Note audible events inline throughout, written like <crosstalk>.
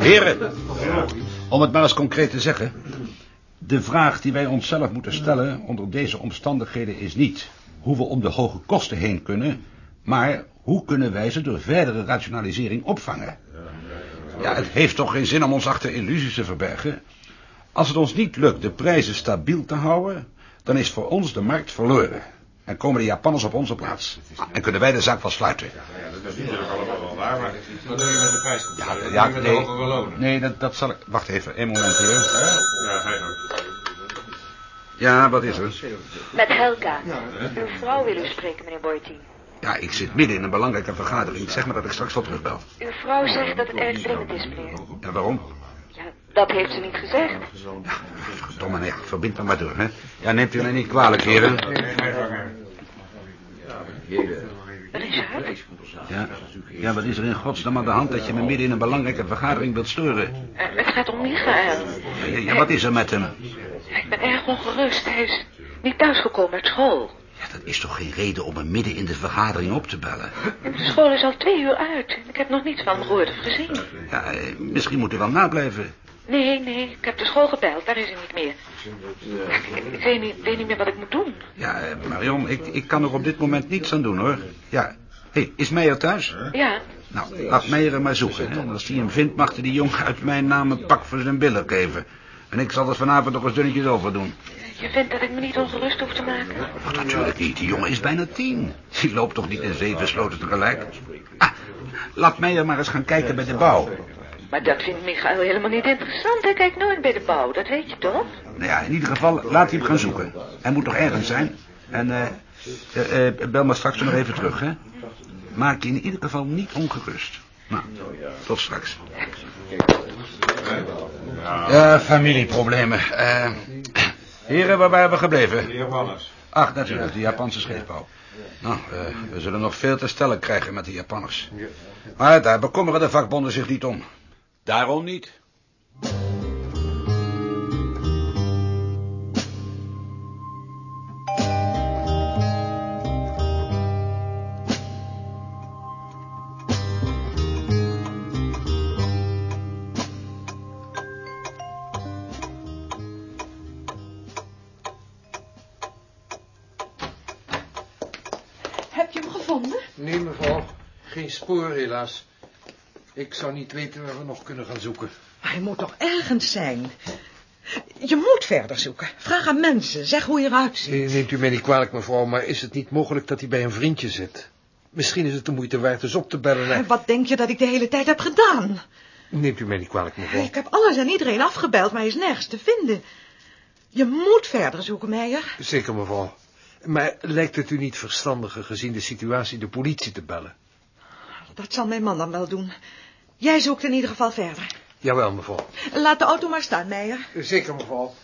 Heren. Om het maar eens concreet te zeggen. De vraag die wij onszelf moeten stellen onder deze omstandigheden is niet hoe we om de hoge kosten heen kunnen, maar hoe kunnen wij ze door verdere rationalisering opvangen? Ja, het heeft toch geen zin om ons achter illusies te verbergen. Als het ons niet lukt de prijzen stabiel te houden, dan is voor ons de markt verloren. En komen de Japanners op onze plaats. En kunnen wij de zaak wel sluiten. Ja, dat is natuurlijk allemaal wel waar, maar wat doe je met de prijs? Ja, ja nee, nee dat, dat zal ik... Wacht even, één moment hier. Ja, ga je. Ja, wat is er? Met Helga. Uw vrouw wil u spreken, meneer Boytien. Ja, ik zit midden in een belangrijke vergadering. Zeg maar dat ik straks wel terugbel. Uw vrouw zegt dat het erg dringend is, meneer. Ja, waarom? Ja, dat heeft ze niet gezegd. Ja, verdomme, nee, verbind me maar door, hè. Ja, neemt u mij niet kwalijk, heren. Richard? Ja, ja, wat is er in godsnaam aan de hand dat je me midden in een belangrijke vergadering wilt storen? Eh, het gaat om Michael. Ja, ja, ja, wat is er met hem? Ik ben erg ongerust. Hij is niet thuisgekomen uit school. Ja, dat is toch geen reden om hem midden in de vergadering op te bellen? De school is al twee uur uit. Ik heb nog niets van hem gehoord of gezien. Ja, eh, misschien moet u wel nablijven. Nee, nee, ik heb de school gebeld. Daar is hij niet meer. Ik, ik weet, niet, weet niet meer wat ik moet doen. Ja, eh, Marion, ik, ik kan er op dit moment niets aan doen, hoor. Ja, hé, hey, is Meijer thuis? Ja, Nou, laat Meijer hem maar zoeken. Hè? En als hij hem vindt, mag hij die jongen uit mijn naam een pak voor zijn billen geven. En ik zal er vanavond nog eens dunnetjes over doen. je vindt dat ik me niet ongerust hoef te maken? Oh, natuurlijk niet. Die jongen is bijna tien. Die loopt toch niet in zeven sloten tegelijk? Ah, laat Meijer maar eens gaan kijken bij de bouw. Maar dat vindt Michael helemaal niet interessant. Hij kijkt nooit bij de bouw, dat weet je toch? Nou ja, in ieder geval, laat hij hem gaan zoeken. Hij moet toch ergens zijn. En eh, eh, eh, bel maar straks nog even terug, hè. Maak je in ieder geval niet ongerust. Nou, tot straks. Ja, familieproblemen. Eh, heren, waar waren we gebleven? De Japanners. Ach, natuurlijk, de Japanse scheepbouw. Nou, we zullen nog veel te stellen krijgen met de Japanners. Maar daar bekommeren de vakbonden zich niet om. Daarom niet. Heb je hem gevonden? Nee, mevrouw. Geen spoor, helaas. Ik zou niet weten waar we nog kunnen gaan zoeken. Hij moet toch ergens zijn. Je moet verder zoeken. Vraag aan mensen. Zeg hoe hij eruit ziet. Neemt u mij niet kwalijk, mevrouw, maar is het niet mogelijk dat hij bij een vriendje zit? Misschien is het de moeite waard eens op te bellen. En en- wat denk je dat ik de hele tijd heb gedaan? Neemt u mij niet kwalijk, mevrouw. Ik heb alles en iedereen afgebeld, maar hij is nergens te vinden. Je moet verder zoeken, Meijer. Zeker, mevrouw. Maar lijkt het u niet verstandiger gezien de situatie de politie te bellen? Dat zal mijn man dan wel doen. Jij zoekt in ieder geval verder. Jawel, mevrouw. Laat de auto maar staan, Meijer. Zeker, mevrouw.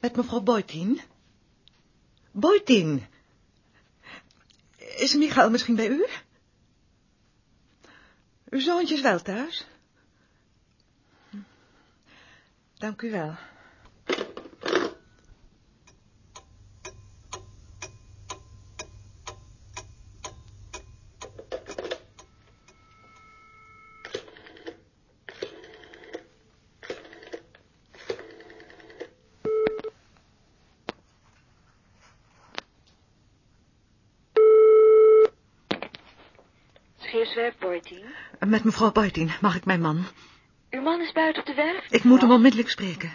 Met mevrouw Boytien? Boytien. Is Michael misschien bij u? Uw zoontje is wel thuis? Dank u wel. Met mevrouw Boytien, mag ik mijn man? Man is buiten op de werf. Ik moet hem onmiddellijk spreken.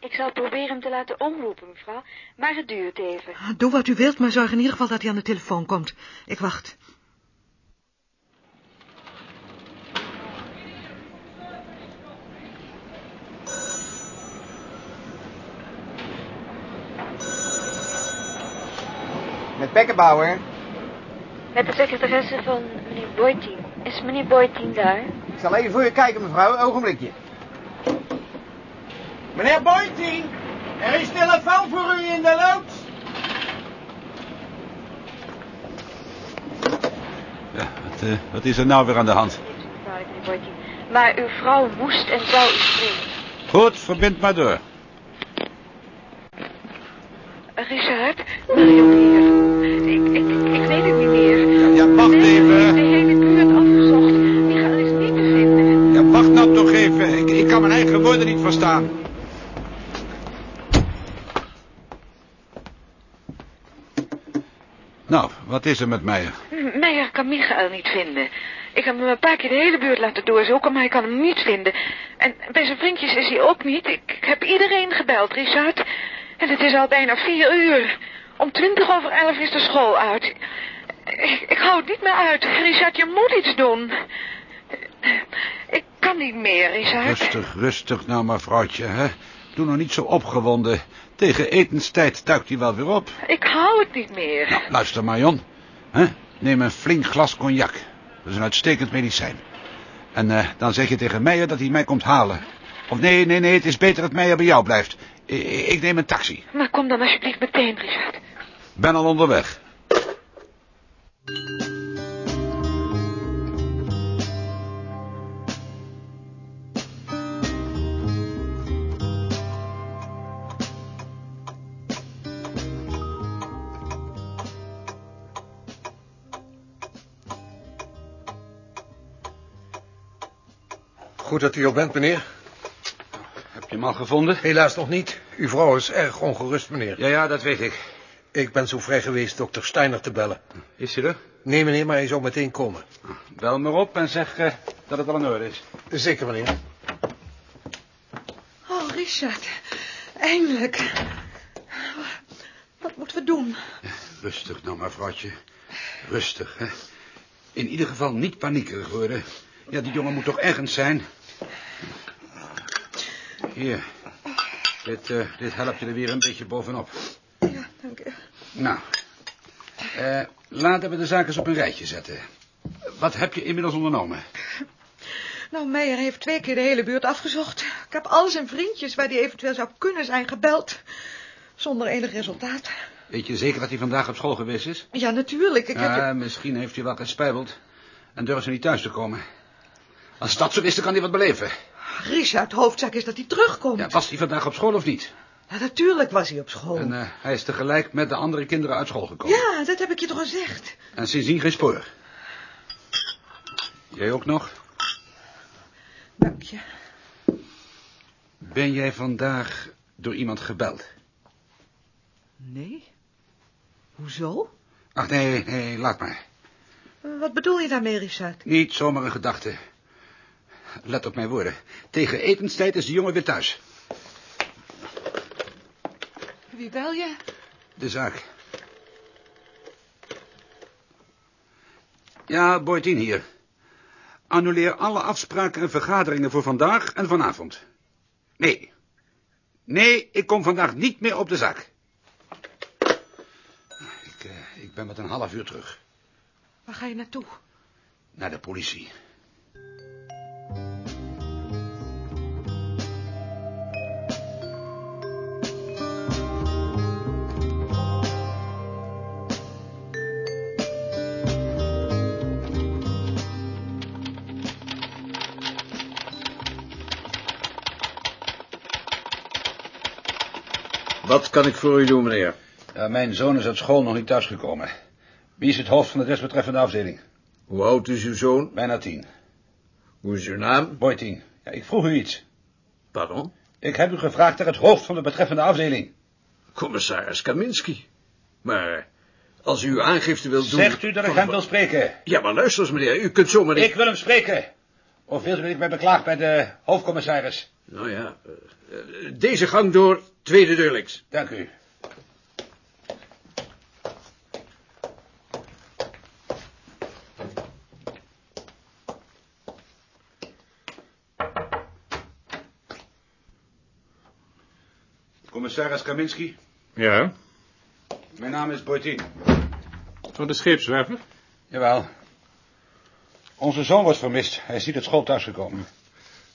Ik zal proberen hem te laten omroepen, mevrouw. Maar het duurt even. Doe wat u wilt, maar zorg in ieder geval dat hij aan de telefoon komt. Ik wacht. Met Bekkenbouwer. Met de secretaresse van meneer Boytien. Is meneer Boytien daar? Ik zal even voor je kijken, mevrouw. Ogenblikje. Meneer Boytien, er is telefoon voor u in de loods. Ja, wat, eh, wat is er nou weer aan de hand? Meneer. Maar uw vrouw moest en zou u spreken. Goed, verbind maar door. Richard, Marion hier. Niet verstaan. Nou, wat is er met Meijer? Meijer kan Michael niet vinden. Ik heb hem een paar keer de hele buurt laten doorzoeken, maar hij kan hem niet vinden. En bij zijn vriendjes is hij ook niet. Ik, ik heb iedereen gebeld, Richard. En het is al bijna vier uur. Om twintig over elf is de school uit. Ik, ik hou het niet meer uit. Richard, je moet iets doen. Kan niet meer, Richard. Rustig, rustig nou, mevrouwtje, hè. Doe nou niet zo opgewonden. Tegen etenstijd duikt hij wel weer op. Ik hou het niet meer. Nou, luister, Marion. hè. Neem een flink glas cognac. Dat is een uitstekend medicijn. En eh, dan zeg je tegen Meijer dat hij mij komt halen. Of nee, nee, nee, het is beter dat Meijer bij jou blijft. I- ik neem een taxi. Maar kom dan alsjeblieft meteen, Richard. Ben al onderweg. Goed dat u er bent, meneer. Heb je hem al gevonden? Helaas nog niet. Uw vrouw is erg ongerust, meneer. Ja, ja, dat weet ik. Ik ben zo vrij geweest dokter Steiner te bellen. Is hij er? Nee, meneer, maar hij zou meteen komen. Bel maar op en zeg eh, dat het al in orde is. Zeker, meneer. Oh, Richard. Eindelijk. Wat moeten we doen? Rustig nou, mevrouwtje. Rustig, hè. In ieder geval niet paniekerig worden. Ja, die jongen moet toch ergens zijn? Hier. Dit, eh, dit helpt je er weer een beetje bovenop. Ja, dank u. Nou. eh, laten we de zaken eens op een rijtje zetten. Wat heb je inmiddels ondernomen? Nou, Meijer heeft twee keer de hele buurt afgezocht. Ik heb al zijn vriendjes waar die eventueel zou kunnen zijn gebeld. Zonder enig resultaat. Weet je zeker dat hij vandaag op school geweest is? Ja, natuurlijk. Ik heb... Misschien heeft hij wel gespijbeld. En durft ze niet thuis te komen. Als dat zo is, dan kan hij wat beleven. Richard, hoofdzaak is dat hij terugkomt. Ja, was hij vandaag op school of niet? Ja, natuurlijk was hij op school. En eh, hij is tegelijk met de andere kinderen uit school gekomen. Ja, dat heb ik je toch gezegd. En sindsdien geen spoor. Jij ook nog? Dank je. Ben jij vandaag door iemand gebeld? Nee? Hoezo? Ach, nee, nee, laat maar. Wat bedoel je daarmee, Richard? Niet zomaar een gedachte. Let op mijn woorden. Tegen etenstijd is de jongen weer thuis. Wie bel je? De zaak. Ja, Boytien hier. Annuleer alle afspraken en vergaderingen voor vandaag en vanavond. Nee. Nee, ik kom vandaag niet meer op de zaak. Ik, eh, ik ben met een half uur terug. Waar ga je naartoe? Naar de politie. Kan ik voor u doen, meneer? Ja, mijn zoon is uit school nog niet thuisgekomen. Wie is het hoofd van de desbetreffende afdeling? Hoe oud is uw zoon? Bijna tien. Hoe is uw naam? Boytien, ja, ik vroeg u iets. Pardon? Ik heb u gevraagd naar het hoofd van de betreffende afdeling. Commissaris Kaminski. Maar als u uw aangifte wilt doen... Zegt u dat ik hem wil spreken? Ja, maar luister eens, meneer. U kunt zomaar... Ik wil hem spreken. Of wilt u dat ik mij beklaag bij de hoofdcommissaris? Nou ja, eh, eh, deze gang door, tweede deur links. Dank u. Commissaris Kaminski, Ja, mijn naam is Boytien. van de scheepswerver. Jawel. Onze zoon wordt vermist. Hij is niet uit school thuisgekomen.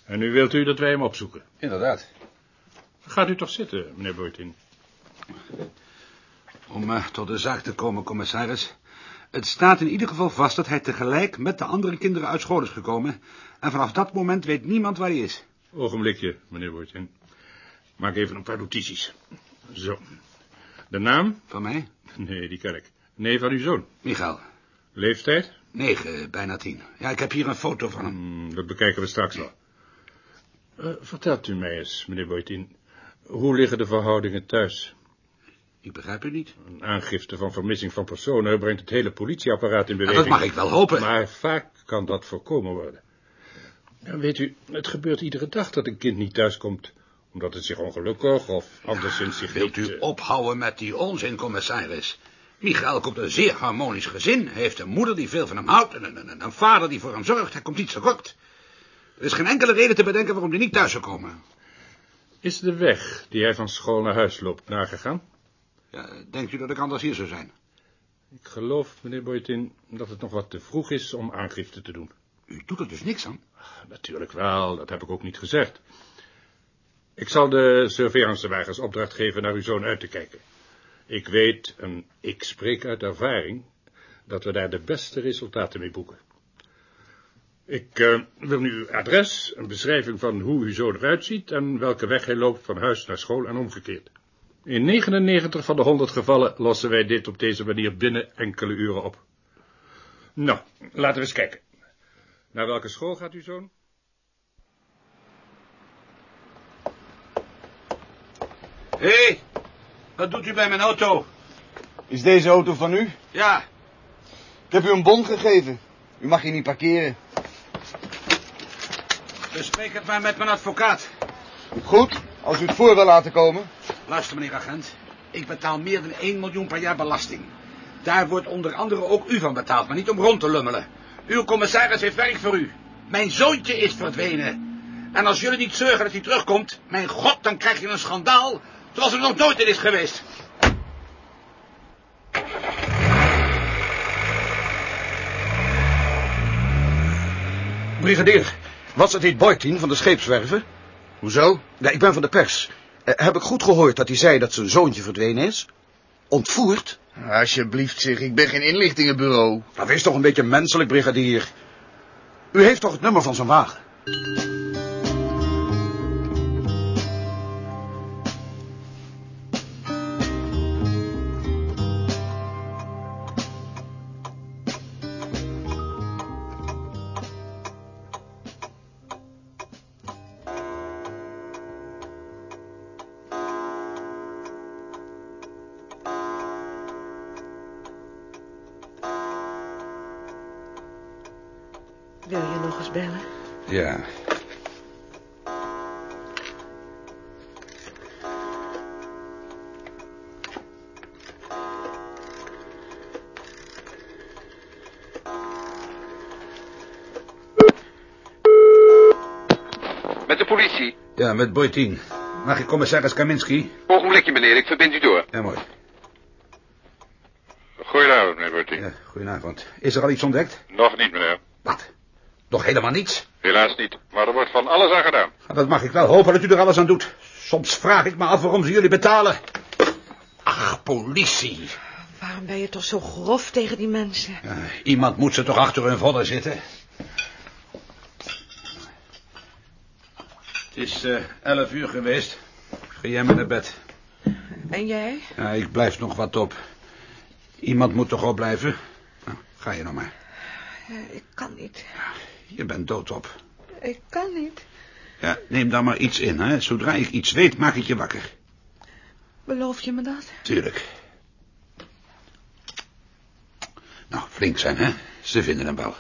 En nu wilt u dat wij hem opzoeken. Inderdaad. Gaat u toch zitten, meneer Boytin. Om eh, tot de zaak te komen, commissaris. Het staat in ieder geval vast dat hij tegelijk met de andere kinderen uit school is gekomen. En vanaf dat moment weet niemand waar hij is. Ogenblikje, meneer Boytin. Maak even een paar notities. Zo. De naam? Van mij? Nee, die ken ik. Nee, van uw zoon. Michael. Leeftijd? Negen, bijna tien. Ja, ik heb hier een foto van hem. Hmm, dat bekijken we straks wel. Eh, vertelt u mij eens, meneer Boytin. Hoe liggen de verhoudingen thuis? Ik begrijp u niet. Een aangifte van vermissing van personen brengt het hele politieapparaat in Ja, beweging. dat mag ik wel hopen. Maar vaak kan dat voorkomen worden. Ja, weet u, het gebeurt iedere dag dat een kind niet thuiskomt, omdat het zich ongelukkig of anderszins zich Wilt niet... u eh, ophouden met die onzin, commissaris? Michael komt een zeer harmonisch gezin. Hij heeft een moeder die veel van hem houdt en een, een, een vader die voor hem zorgt. Hij komt niet tekort. Er is geen enkele reden te bedenken waarom hij niet thuis zou komen. Is de weg die hij van school naar huis loopt nagegaan? Ja, denkt u dat ik anders hier zou zijn? Ik geloof, meneer Boytin, dat het nog wat te vroeg is om aangifte te doen. U doet er dus niks aan. Natuurlijk wel, dat heb ik ook niet gezegd. Ik zal de surveillancewagens opdracht geven naar uw zoon uit te kijken. Ik weet, en ik spreek uit ervaring, dat we daar de beste resultaten mee boeken. Ik eh, wil nu uw adres, een beschrijving van hoe uw zoon eruit ziet en welke weg hij loopt van huis naar school en omgekeerd. In 99 van de 100 gevallen lossen wij dit op deze manier binnen enkele uren op. Nou, laten we eens kijken. Naar welke school gaat uw zoon? Hé, hey, wat doet u bij mijn auto? Is deze auto van u? Ja, Ik heb u een bon gegeven. U mag hier niet parkeren. Bespreek het maar met mijn advocaat. Goed, als u het voor wil laten komen. Luister, meneer agent. Ik betaal meer dan 1 miljoen per jaar belasting. Daar wordt onder andere ook u van betaald, maar niet om rond te lummelen. Uw commissaris heeft werk voor u. Mijn zoontje is verdwenen. En als jullie niet zorgen dat hij terugkomt, mijn god, dan krijg je een schandaal zoals er nog nooit in is geweest. Brigadier, was het niet Boytien van de scheepswerven? Hoezo? Ja, ik ben van de pers. Eh, heb ik goed gehoord dat hij zei dat zijn zoontje verdwenen is? Ontvoerd? Alsjeblieft zeg, ik ben geen inlichtingenbureau. Nou, wees toch een beetje menselijk, brigadier. U heeft toch het nummer van zijn wagen? Politie. Ja, met Boytien. Mag ik commissaris Kaminski? Ogenblikje, meneer, ik verbind u door. Ja, mooi. Goedenavond, meneer Bertie. Ja, goedenavond. Is er al iets ontdekt? Nog niet, meneer. Wat? Nog helemaal niets? Helaas niet. Maar er wordt van alles aan gedaan. Nou, Dat mag ik wel hopen dat u er alles aan doet. Soms vraag ik me af waarom ze jullie betalen. Ach, politie. Waarom ben je toch zo grof tegen die mensen? Ja, iemand moet ze toch achter hun vodden zitten. Het is eh, elf uur geweest. Ga jij maar naar bed. En jij? Ja, ik blijf nog wat op. Iemand moet toch opblijven? Nou, ga je nog maar. Ik kan niet. Je bent doodop. Ik kan niet. Ja, neem dan maar iets in, hè. Zodra ik iets weet, maak ik je wakker. Beloof je me dat? Tuurlijk. Nou, flink zijn, hè. Ze vinden hem wel.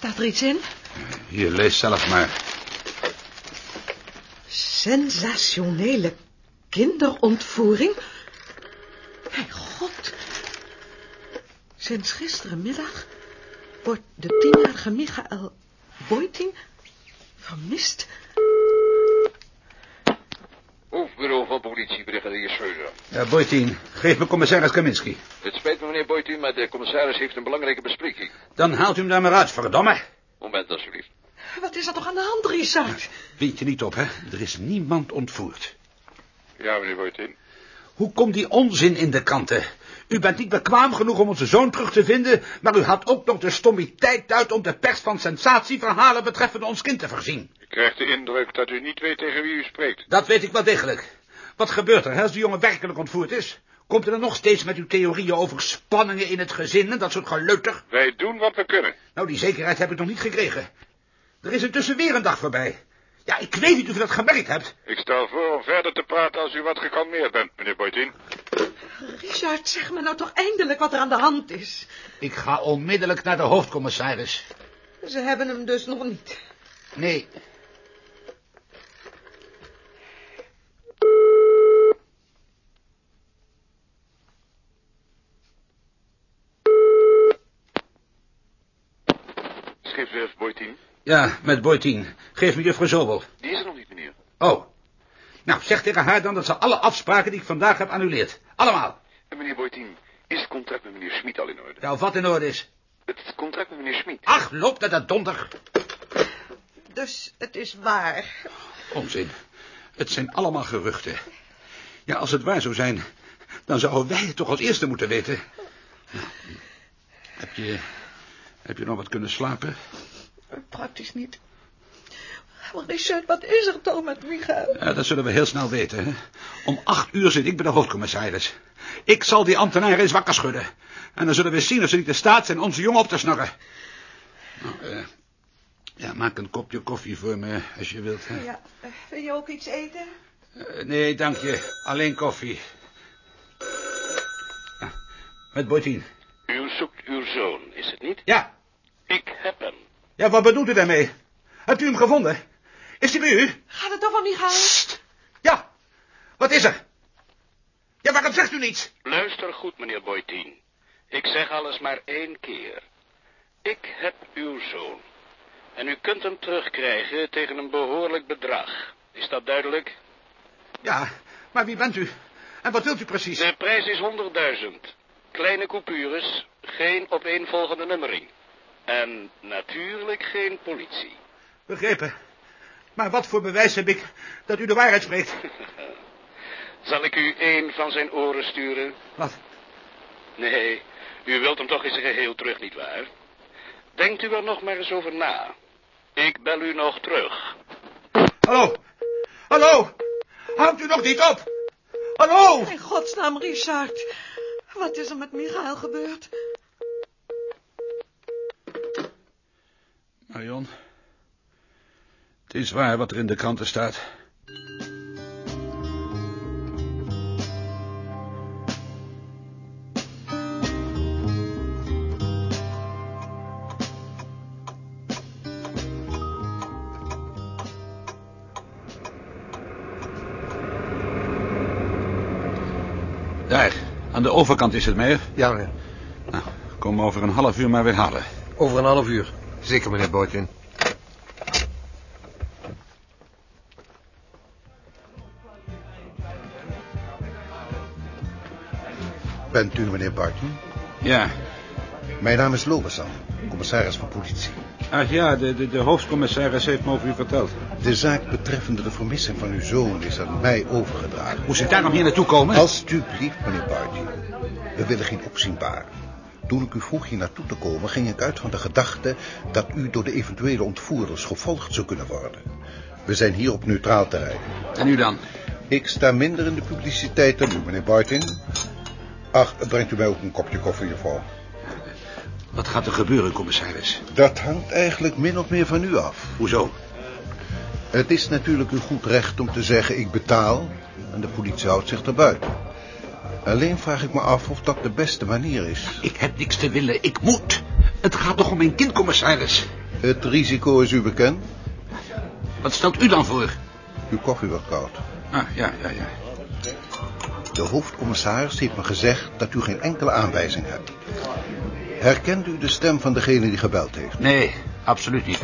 Staat er iets in? Hier, lees zelf maar. Sensationele kinderontvoering? Mijn god. Sinds gisterenmiddag wordt de tienjarige Michael Boyting vermist. Politie, brigadier Schreuder. Ja, Boytien, geef me commissaris Kaminski. Het spijt me, meneer Boytien, maar de commissaris heeft een belangrijke bespreking. Dan haalt u hem daar maar uit, verdomme. Moment, alsjeblieft. Wat is er toch aan de hand, Richard? Wind je niet op, hè? Er is niemand ontvoerd. Ja, meneer Boytien. Hoe komt die onzin in de kranten? U bent niet bekwaam genoeg om onze zoon terug te vinden, maar u had ook nog de stommiteit uit om de pers van sensatieverhalen betreffende ons kind te voorzien. Ik krijg de indruk dat u niet weet tegen wie u spreekt. Dat weet ik wel degelijk. Wat gebeurt er hè, als de jongen werkelijk ontvoerd is? Komt u dan nog steeds met uw theorieën over spanningen in het gezin en dat soort geleuter? Wij doen wat we kunnen. Nou, die zekerheid heb ik nog niet gekregen. Er is intussen weer een dag voorbij. Ja, ik weet niet of u dat gemerkt hebt. Ik stel voor om verder te praten als u wat gekalmeerd bent, meneer Boytien. Richard, zeg me nou toch eindelijk wat er aan de hand is. Ik ga onmiddellijk naar de hoofdcommissaris. Ze hebben hem dus nog niet. Nee. Scheepswerf Boytien. Ja, met Boytien. Geef me juffrouw Zobel. Die is er nog niet, meneer. Oh. Nou, zeg tegen haar dan dat ze alle afspraken die ik vandaag heb annuleerd. Allemaal. En meneer Boytien, is het contract met meneer Schmid al in orde? Ja, of wat in orde is. Het contract met meneer Schmid. Ach, loop naar dat donder. Dus het is waar. Onzin. Het zijn allemaal geruchten. Ja, als het waar zou zijn, dan zouden wij het toch als eerste moeten weten. Nou, heb je, heb je nog wat kunnen slapen? Praktisch niet. Maar Richard, wat is er toch met Michael? Ja, dat zullen we heel snel weten. Hè? Om acht uur zit ik bij de hoofdcommissaris. Ik zal die ambtenaar eens wakker schudden. En dan zullen we zien of ze niet in staat zijn onze jongen op te snorren. Nou, eh, ja, maak een kopje koffie voor me, als je wilt. Hè? Ja, eh, wil je ook iets eten? Eh, nee, dank je. Alleen koffie. Ah, met Boytien. U zoekt uw zoon, is het niet? Ja. Ik heb hem. Ja, wat bedoelt u daarmee? Hebt u hem gevonden? Is hij bij u? Gaat het over Michael? Ja. Wat is er? Ja, waarom zegt u niets? Luister goed, meneer Boytien. Ik zeg alles maar één keer. Ik heb uw zoon. En u kunt hem terugkrijgen tegen een behoorlijk bedrag. Is dat duidelijk? Ja, maar wie bent u? En wat wilt u precies? De prijs is 100.000. Kleine coupures, geen opeenvolgende nummering. En natuurlijk geen politie. Begrepen. Maar wat voor bewijs heb ik dat u de waarheid spreekt? <laughs> Zal ik u één van zijn oren sturen? Wat? Nee, u wilt hem toch in zijn geheel terug, nietwaar? Denkt u er nog maar eens over na. Ik bel u nog terug. Hallo? Hallo? Houdt u nog niet op? Hallo? In godsnaam, Richard. Wat is er met Michael gebeurd? Marion, het is waar wat er in de kranten staat. Daar, aan de overkant is het meer. Ja, meneer. Nou, kom me over een half uur maar weer halen. Over een half uur. Zeker, meneer Boytien. Bent u meneer Barton? Ja. Mijn naam is Lobesan, commissaris van politie. Ach ja, de, de, de hoofdcommissaris heeft me over u verteld. De zaak betreffende de vermissing van uw zoon is aan mij overgedragen. Moest ik daarom hier naartoe komen? Alsjeblieft, meneer Barton. We willen geen opzien baren. Toen ik u vroeg hier naartoe te komen, ging ik uit van de gedachte dat u door de eventuele ontvoerders gevolgd zou kunnen worden. We zijn hier op neutraal terrein. En u dan? Ik sta minder in de publiciteit dan u, meneer Barton. Ach, brengt u mij ook een kopje koffie, juffrouw. Wat gaat er gebeuren, commissaris? Dat hangt eigenlijk min of meer van u af. Hoezo? Het is natuurlijk uw goed recht om te zeggen ik betaal en de politie houdt zich erbuiten. Alleen vraag ik me af of dat de beste manier is. Ik heb niks te willen, ik moet. Het gaat toch om mijn kind, commissaris? Het risico is u bekend. Wat stelt u dan voor? Uw koffie wordt koud. Ah, ja, ja, ja. De hoofdcommissaris heeft me gezegd dat u geen enkele aanwijzing hebt. Herkent u de stem van degene die gebeld heeft? Nee, absoluut niet.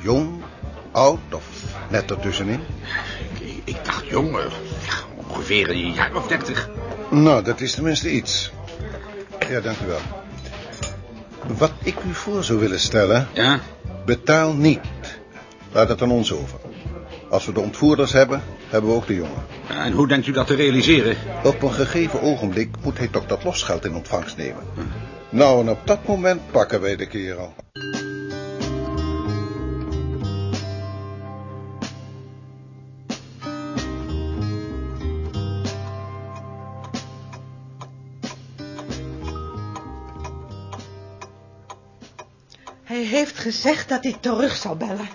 Jong, oud of net ertussenin? Ik, ik dacht jong, ongeveer een jaar of dertig. Nou, dat is tenminste iets. Ja, dank u wel. Wat ik u voor zou willen stellen... Ja? Betaal niet. Laat het aan ons over. Als we de ontvoerders hebben, hebben we ook de jongen. En hoe denkt u dat te realiseren? Op een gegeven ogenblik moet hij toch dat losgeld in ontvangst nemen. Nou, en op dat moment pakken wij de kerel. Heeft gezegd dat hij terug zou bellen.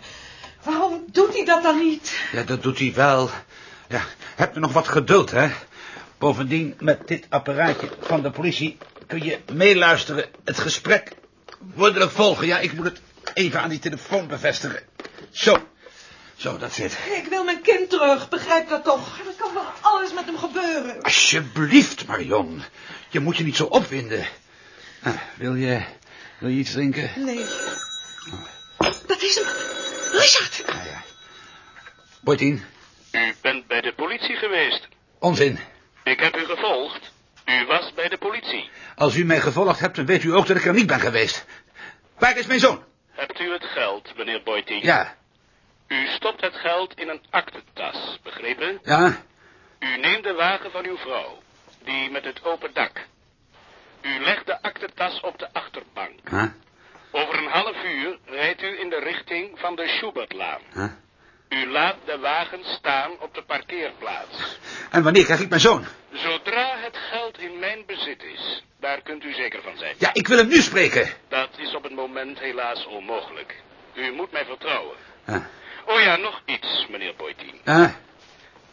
Waarom doet hij dat dan niet? Ja, dat doet hij wel. Ja, heb nog wat geduld, hè? Bovendien, met dit apparaatje van de politie kun je meeluisteren, het gesprek woordelijk volgen. Ja, ik moet het even aan die telefoon bevestigen. Zo, zo, dat zit. Ik wil mijn kind terug, begrijp dat toch? Er kan wel alles met hem gebeuren. Alsjeblieft, Marion. Je moet je niet zo opwinden. Ah, wil je, wil je iets drinken? Nee. Dat is hem. Richard! Ja, ja. Boytien, U bent bij de politie geweest. onzin. Ik heb u gevolgd. U was bij de politie. Als u mij gevolgd hebt, dan weet u ook dat ik er niet ben geweest. Waar is mijn zoon? Hebt u het geld, meneer Boytien? Ja, U stopt het geld in een aktentas, begrepen? ja, U neemt de wagen van uw vrouw, die met het open dak. U legt de aktentas op de achterbank. huh? Over een half uur rijdt u in de richting van de Schubertlaan. Huh? U laat de wagen staan op de parkeerplaats. En wanneer krijg ik mijn zoon? Zodra het geld in mijn bezit is, daar kunt u zeker van zijn. Ja, ik wil hem nu spreken. Dat is op het moment helaas onmogelijk. U moet mij vertrouwen. Huh? Oh ja, nog iets, meneer Boytien. Huh?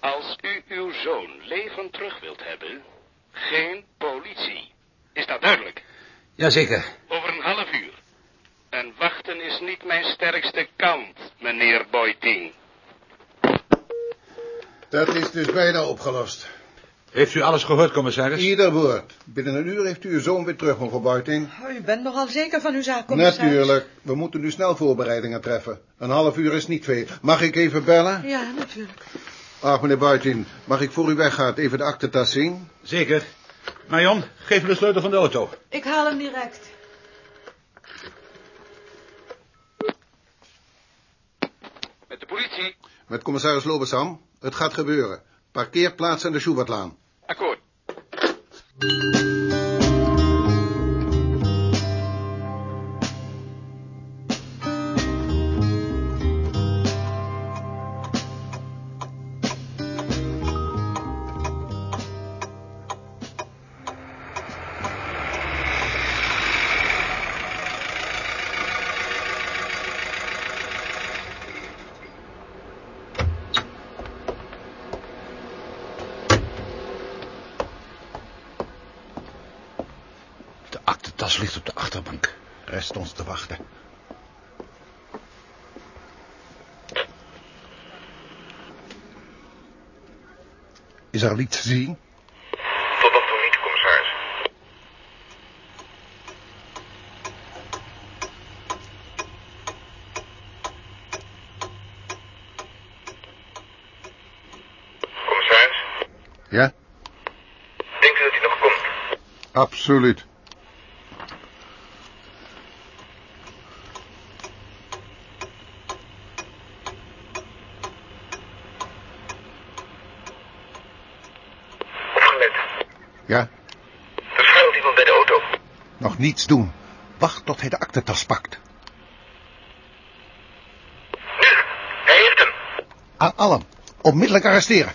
Als u uw zoon levend terug wilt hebben, geen politie. Is dat duidelijk? Jazeker. Over een half uur. En wachten is niet mijn sterkste kant, meneer Boytien. Dat is dus bijna opgelost. Heeft u alles gehoord, commissaris? Ieder woord. Binnen een uur heeft u uw zoon weer terug, mevrouw Buiting. Oh, u bent nogal zeker van uw zaak, commissaris. Natuurlijk. We moeten nu snel voorbereidingen treffen. Een half uur is niet veel. Mag ik even bellen? Ja, natuurlijk. Ach, meneer Buiting, mag ik voor u weggaat even de aktentas zien? Zeker. Marion, geef me de sleutel van de auto. Ik haal hem direct. Met de politie? Met commissaris Lobesam. Het gaat gebeuren. Parkeerplaats aan de Schubertlaan. Akkoord. Aktentas ligt op de achterbank. Rest ons te wachten. Is er al iets te zien? Tot nog toe niet, commissaris. Commissaris, Ja? denkt u dat hij nog komt? Absoluut. Opgelet. Ja? Er schuilt iemand bij de auto. Nog niets doen. Wacht tot hij de aktentas pakt. Nu, hij heeft hem. Aan allen. Onmiddellijk arresteren.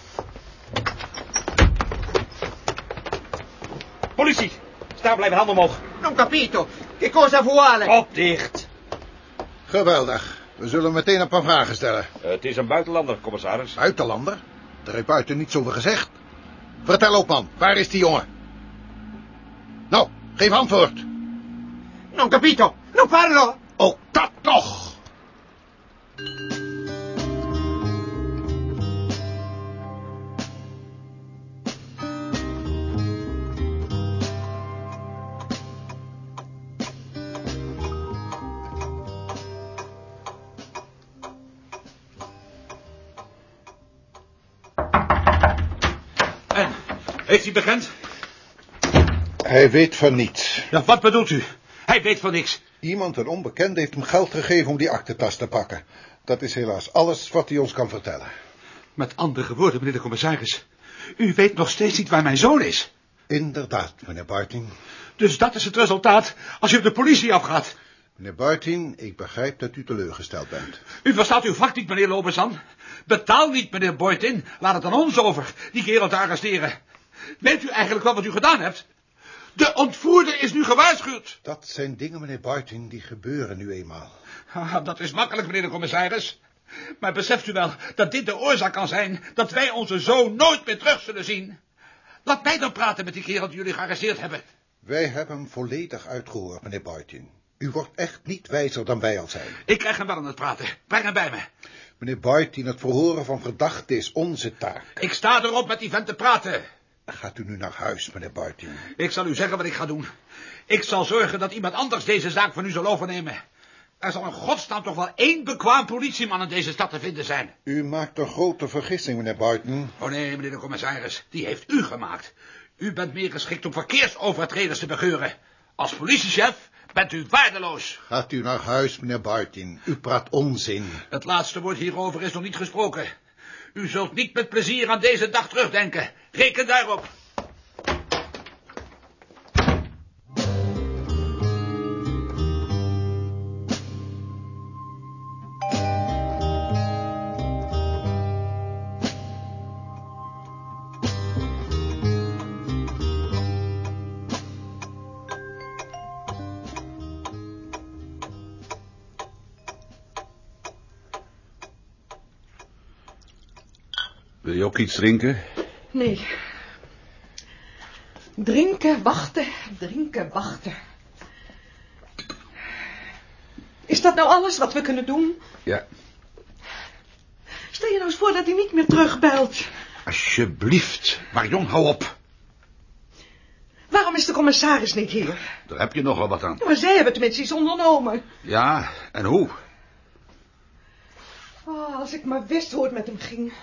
Politie! Staan blijven, handen omhoog. Non capito. Che cosa vuole? Kop dicht. Geweldig. We zullen meteen een paar vragen stellen. Het is een buitenlander, commissaris. Buitenlander? Daar heeft buiten niets over gezegd. Vertel op, man. Waar is die jongen? Nou, geef antwoord. Non capito! Non parlo! Oh, dat! En, heeft hij bekend? Hij weet van niets. Ja, wat bedoelt u? Hij weet van niks. Iemand, een onbekende, heeft hem geld gegeven om die aktentas te pakken. Dat is helaas alles wat hij ons kan vertellen. Met andere woorden, meneer de commissaris. U weet nog steeds niet waar mijn zoon is. Inderdaad, meneer Barting. Dus dat is het resultaat als u op de politie afgaat. Meneer Barting, ik begrijp dat u teleurgesteld bent. U verstaat uw vak niet, meneer Lobesan. Betaal niet, meneer Boytin. Laat het aan ons over, die kerel te arresteren. Weet u eigenlijk wel wat u gedaan hebt? De ontvoerder is nu gewaarschuwd. Dat zijn dingen, meneer Barting, die gebeuren nu eenmaal. Ah, dat is makkelijk, meneer de commissaris. Maar beseft u wel dat dit de oorzaak kan zijn dat wij onze zoon nooit meer terug zullen zien? Laat mij dan praten met die kerel die jullie gearresteerd hebben. Wij hebben hem volledig uitgehoord, meneer Barting. U wordt echt niet wijzer dan wij al zijn. Ik krijg hem wel aan het praten. Breng hem bij me. Meneer Barting, het verhoren van verdachten is onze taak. Ik sta erop met die vent te praten. Gaat u nu naar huis, meneer Barting? Ik zal u zeggen wat ik ga doen. Ik zal zorgen dat iemand anders deze zaak van u zal overnemen. Er zal in godsnaam toch wel één bekwaam politieman in deze stad te vinden zijn. U maakt een grote vergissing, meneer Barton. Oh nee, meneer de commissaris, die heeft u gemaakt. U bent meer geschikt om verkeersovertreders te begeuren. Als politiechef bent u waardeloos. Gaat u naar huis, meneer Bartin. U praat onzin. Het laatste woord hierover is nog niet gesproken. U zult niet met plezier aan deze dag terugdenken. Reken daarop. Iets drinken? Nee. Drinken, wachten, drinken, wachten. Is dat nou alles wat we kunnen doen? Ja. Stel je nou eens voor dat hij niet meer terugbelt. Alsjeblieft, Marion, hou op. Waarom is de commissaris niet hier? Daar heb je nog wel wat aan. Ja, maar zij hebben tenminste iets ondernomen. Ja, en hoe? Oh, als ik maar wist hoe het met hem ging.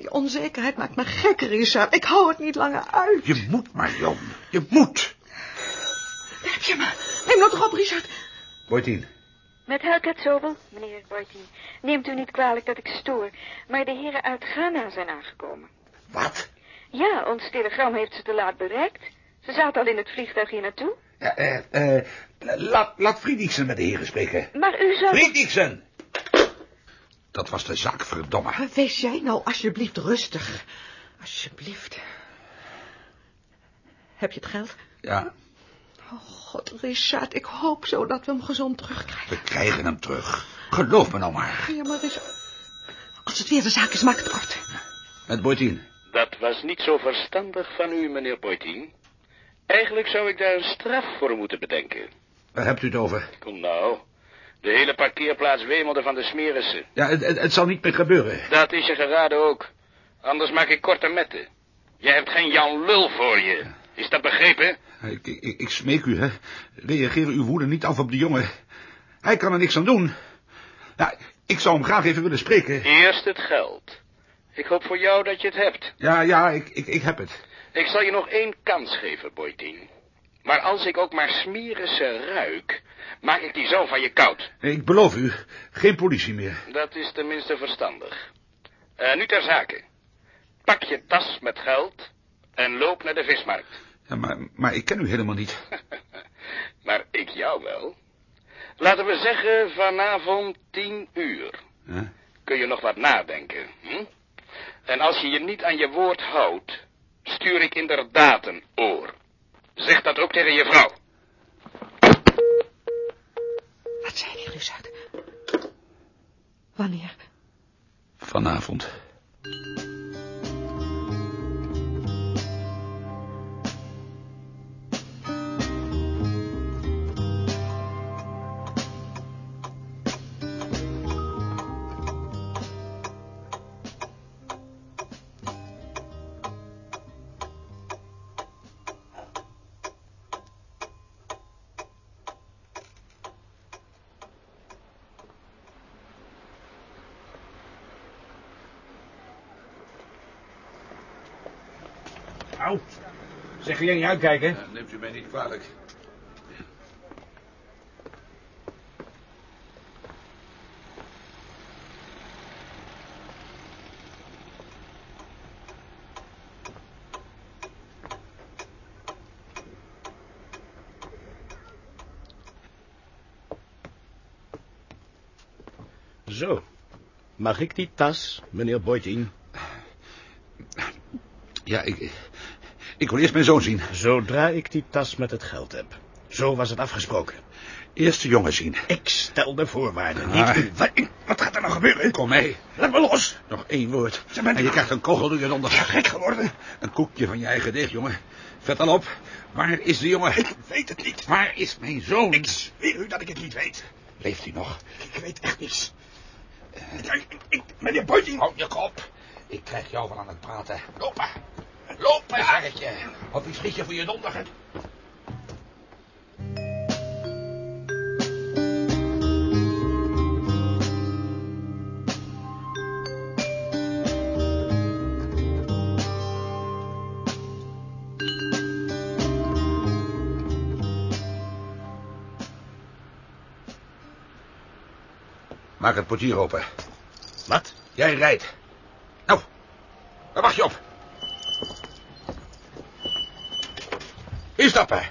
Die onzekerheid maakt me gek, Richard. Ik hou het niet langer uit. Je moet, Marion. Je moet. Daar heb je me. Neem nou toch op, Richard. Boytien. Met Helket Sobel, meneer Boytien. Neemt u niet kwalijk dat ik stoor, maar de heren uit Ghana zijn aangekomen. Wat? Ja, ons telegram heeft ze te laat bereikt. Ze zaten al in het vliegtuig hier naartoe. Ja, eh, eh, laat, laat Friedrichsen met de heren spreken. Maar u zou... Friedrichsen! Dat was de zaak, verdomme. Wees jij nou alsjeblieft rustig. Alsjeblieft. Heb je het geld? Ja. Oh, god, Richard, ik hoop zo dat we hem gezond terugkrijgen. We krijgen hem terug. Geloof me nou maar. Ja, maar Richard... Als het weer de zaak is, maak het kort. Met Boytien. Dat was niet zo verstandig van u, meneer Boytien. Eigenlijk zou ik daar een straf voor moeten bedenken. Waar hebt u het over? Kom nou. De hele parkeerplaats wemelde van de smerissen. Ja, het, het, het zal niet meer gebeuren. Dat is je geraden ook. Anders maak ik korte metten. Jij hebt geen Jan Lul voor je. Is dat begrepen? Ik, ik, ik smeek u, hè. Reageer uw woede niet af op de jongen. Hij kan er niks aan doen. Ja, ik zou hem graag even willen spreken. Eerst het geld. Ik hoop voor jou dat je het hebt. Ja, ja, ik, ik, ik heb het. Ik zal je nog één kans geven, Boytien. Maar als ik ook maar smerissen ruik, maak ik die zo van je koud. Ik beloof u, geen politie meer. Dat is tenminste verstandig. Uh, nu ter zake. Pak je tas met geld en loop naar de vismarkt. Ja, maar, maar ik ken u helemaal niet. <laughs> maar ik jou wel. Laten we zeggen vanavond tien uur. Huh? Kun je nog wat nadenken, hm? En als je je niet aan je woord houdt, stuur ik inderdaad een oor. Zeg dat ook tegen je vrouw. Wat zei die, Richard? Wanneer? Vanavond. Je niet uitkijken? neemt u mij niet kwalijk. Zo. Mag ik die tas, meneer Boytien? Ja, ik... Ik wil eerst mijn zoon zien. Zodra ik die tas met het geld heb. Zo was het afgesproken. Eerst de jongen zien. Ik stel de voorwaarden, Ah. niet u. Wat, wat gaat er nou gebeuren? Kom mee. Laat me los. Nog één woord. Ze bent- En je krijgt een kogel door je donder. Gek geworden. Een koekje van je eigen deeg, jongen. Vet al op. Waar is de jongen? Ik weet het niet. Waar is mijn zoon? Ik zweer u dat ik het niet weet. Leeft hij nog? Ik weet echt niets. Ja, ik, ik, meneer Boytien. Houd je kop. Ik krijg jou wel aan het praten. Lopen. Lopen, zeg ik je. Of ik schiet je voor je donder. Maak het portier open. Wat? Jij rijdt. Nou, waar wacht je op? Instappen.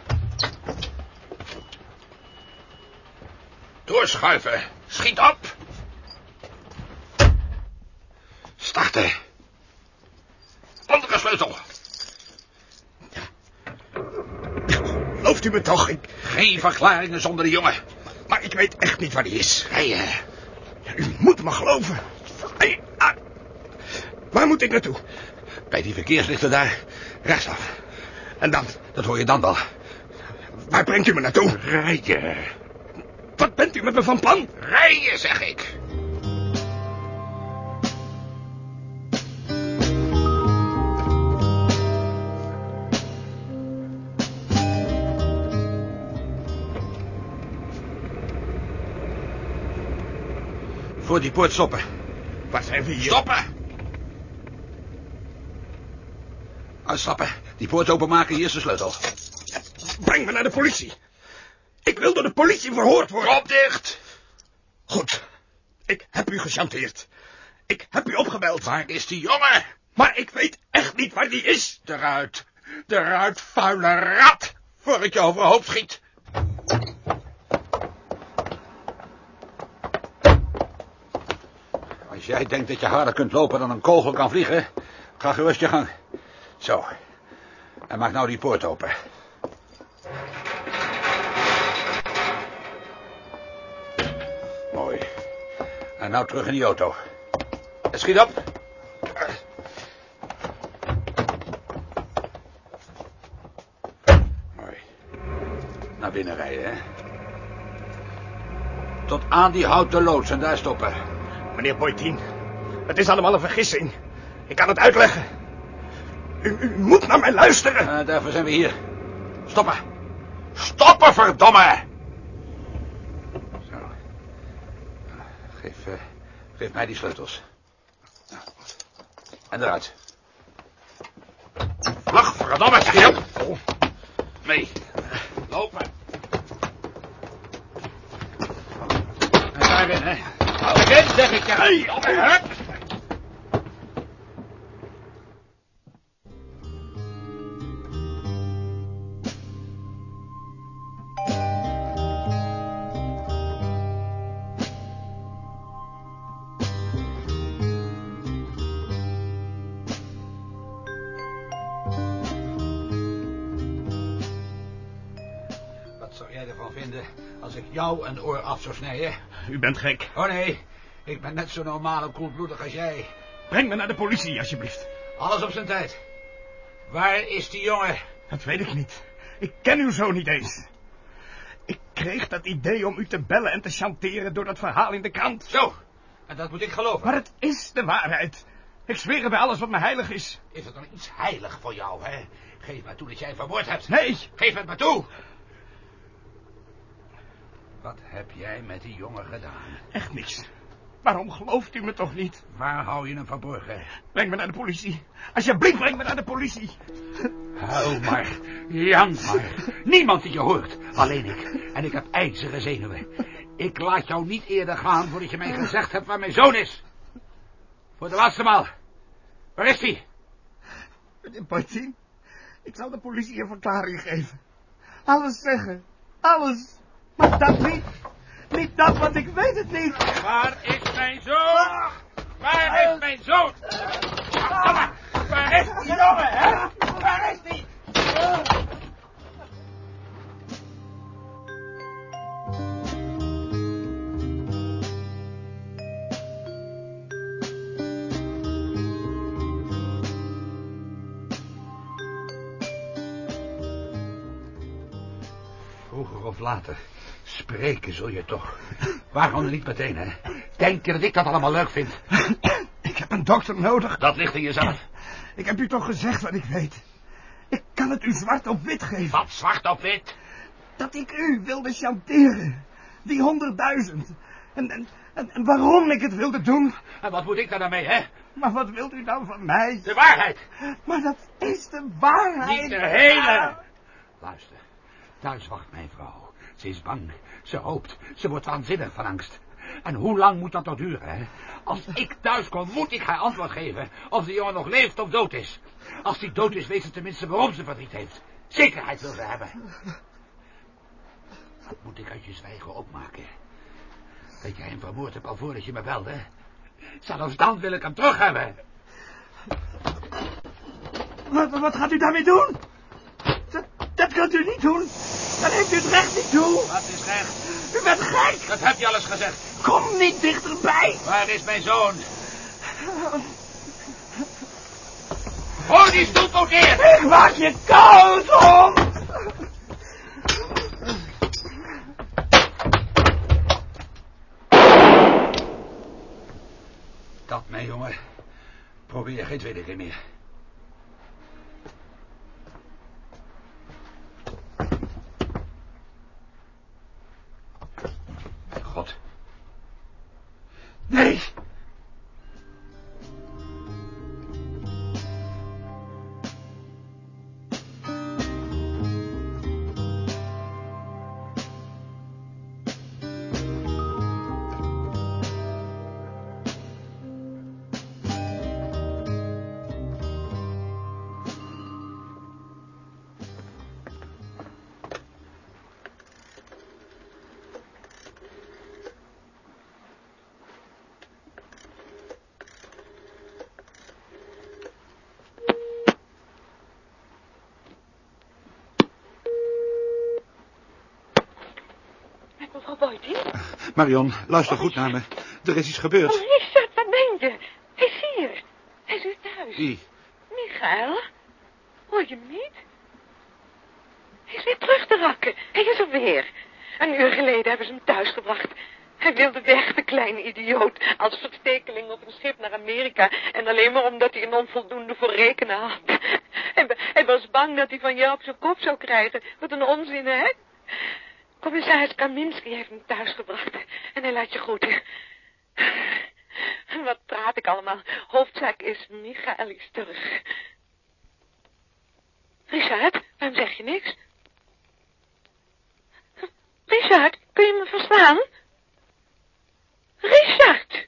Doorschuiven. Schiet op. Starten. Andere sleutel. Gelooft u me toch? Ik, Geen verklaringen zonder de jongen. maar ik weet echt niet waar die is. Rijden. U moet me geloven. Hey, ah. Waar moet ik naartoe? Bij die verkeerslichten daar. Rechtsaf. En dan? Dat hoor je dan wel. Waar brengt u me naartoe? Rijden. Wat bent u met me van plan? Rijden, zeg ik. Voor die poort stoppen. Waar zijn we hier? Stoppen! Uitstappen. Die poort openmaken, hier is de sleutel. Breng me naar de politie. Ik wil door de politie verhoord worden. Kop dicht! Goed. Ik heb u gechanteerd. Ik heb u opgebeld. Waar is die jongen? Maar ik weet echt niet waar die is. Eruit. Eruit, vuile rat! Voor ik je overhoop schiet. Als jij denkt dat je harder kunt lopen dan een kogel kan vliegen, ga gerust je gang. Zo. En maak nou die poort open. Mooi. En nou terug in die auto. Schiet op. Mooi. Naar binnen rijden, hè. Tot aan die houten loods en daar stoppen. Meneer Boytien, het is allemaal een vergissing. Ik kan het uitleggen. U, u moet naar mij luisteren. Eh, daarvoor zijn we hier. Stoppen. Stoppen, verdomme! Zo. Geef, eh, geef mij die sleutels. En eruit. Vlag, verdomme, zeg je. Oh. Mee. Lopen. En daarin, hè. Hou ik in, zeg ik je. Hey, af zou snijden? U bent gek. Oh nee, ik ben net zo normaal en koelbloedig als jij. Breng me naar de politie, alsjeblieft. Alles op zijn tijd. Waar is die jongen? Dat weet ik niet. Ik ken uw zoon niet eens. Ik kreeg dat idee om u te bellen en te chanteren door dat verhaal in de krant. Zo, en dat moet ik geloven. Maar het is de waarheid. Ik zweer er bij alles wat me heilig is. Is het dan iets heilig voor jou, hè? Geef maar toe dat jij vermoord hebt. Nee. Geef het maar toe. Wat heb jij met die jongen gedaan? Echt niks. Waarom gelooft u me toch niet? Waar hou je hem verborgen? Breng me naar de politie. Alsjeblieft, breng me naar de politie. Huil maar, jank maar. Niemand die je hoort, alleen ik. En ik heb ijzeren zenuwen. Ik laat jou niet eerder gaan voordat je mij gezegd hebt waar mijn zoon is. Voor de laatste maal. Waar is hij? Meneer Boytien, ik zal de politie een verklaring geven. Alles zeggen. Alles. Maar dat niet. Niet dat, want ik weet het niet. Waar is mijn zoon? Waar is mijn zoon? Waar is die jongen, hè? Waar is die? Vroeger of later. Spreken zul je toch. Waarom niet meteen, hè? Denk je dat ik dat allemaal leuk vind? Ik heb een dokter nodig. Dat ligt in jezelf. Ik heb u toch gezegd wat ik weet. Ik kan het u zwart op wit geven. Wat zwart op wit? Dat ik u wilde chanteren. Die honderdduizend. En, en, en, en waarom ik het wilde doen. En wat moet ik daar dan mee, hè? Maar wat wilt u dan van mij? De waarheid. Maar dat is de waarheid. Niet de hele. Luister. Thuis wacht mijn vrouw. Ze is bang. Ze hoopt. Ze wordt waanzinnig van angst. En hoe lang moet dat nog duren, hè? Als ik thuis kom, moet ik haar antwoord geven of die jongen nog leeft of dood is. Als die dood is, weet ze tenminste waarom ze verdriet heeft. Zekerheid wil ze hebben. Dat moet ik uit je zwijgen opmaken. Dat jij hem vermoord hebt al voordat je me belde. Zelfs dan wil ik hem terug hebben. Wat, wat gaat u daarmee doen? Dat kunt u niet doen. Dan heeft u het recht niet toe. Wat is recht? U bent gek. Dat heb je alles gezegd. Kom niet dichterbij. Waar is mijn zoon? Gooi die stoel toch neer. Ik maak je koud om. Dat, mijn jongen. Probeer geen tweede keer meer. Marion, luister goed naar me. Er is iets gebeurd. Oh, Richard, wat ben je? Hij is hier. Hij is weer thuis. Wie? Michael? Hoor je hem niet? Hij is weer terug te rakken. Hij is er weer. Een uur geleden hebben ze hem thuisgebracht. Hij wilde weg, de kleine idioot, als verstekeling op een schip naar Amerika. En alleen maar omdat hij een onvoldoende voor rekenen had. Hij, hij was bang dat hij van jou op zijn kop zou krijgen. Wat een onzin, hè? Commissaris Kaminski heeft me thuisgebracht en hij laat je groeten. Wat praat ik allemaal. Hoofdzaak is Michaelis terug. Richard, waarom zeg je niks? Richard, kun je me verstaan? Richard!